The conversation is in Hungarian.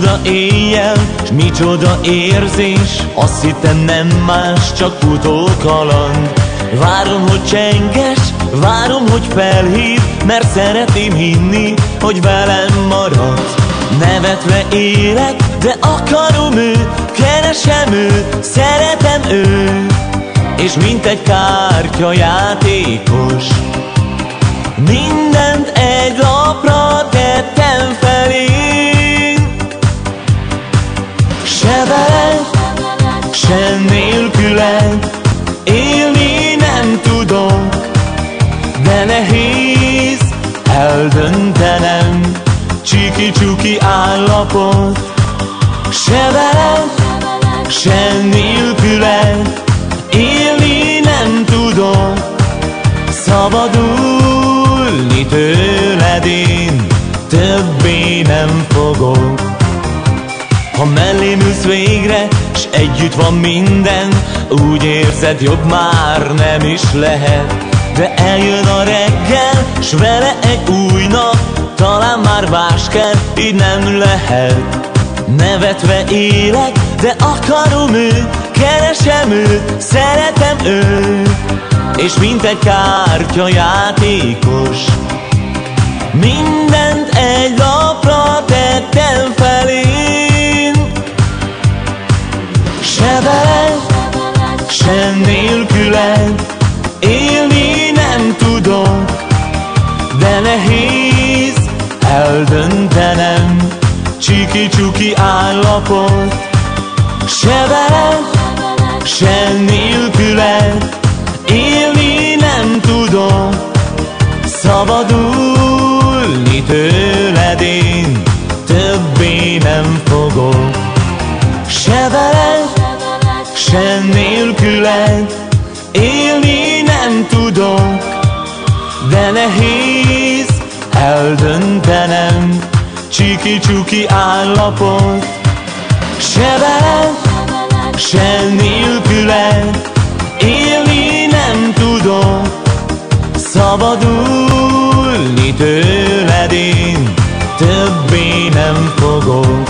Micsoda éjjel, s micsoda érzés. Azt hittem nem más, csak utókaland. Várom, hogy csenges, várom, hogy felhív Mert szeretném hinni, hogy velem marad. Nevetve élek, de akarom ő Keresem ő, szeretem ő És mint egy kártya játékos eldöntenem Csiki-csuki állapot Se se nélküled Élni nem tudok. Szabadulni tőled én Többé nem fogok. Ha mellém ülsz végre, s együtt van minden Úgy érzed, jobb már nem is lehet. De eljön a reggel, s vele egy új nap Talán már más kell, így nem lehet. Nevetve élek, de akarom őt Keresem őt, szeretem őt. És mint egy kártya játékos Mindent egy lapra tettem felén. Se veled, se nélküled állapot Se veled, se nélküled Élni nem tudok Szabadulni tőled én Többé nem fogok Se veled, se nélküled Élni nem tudok. De nehéz eldöntenem Csiki-csuki állapot Se veled, se nélküled Élni nem tudom. Szabadulni tőled én Többé nem fogok.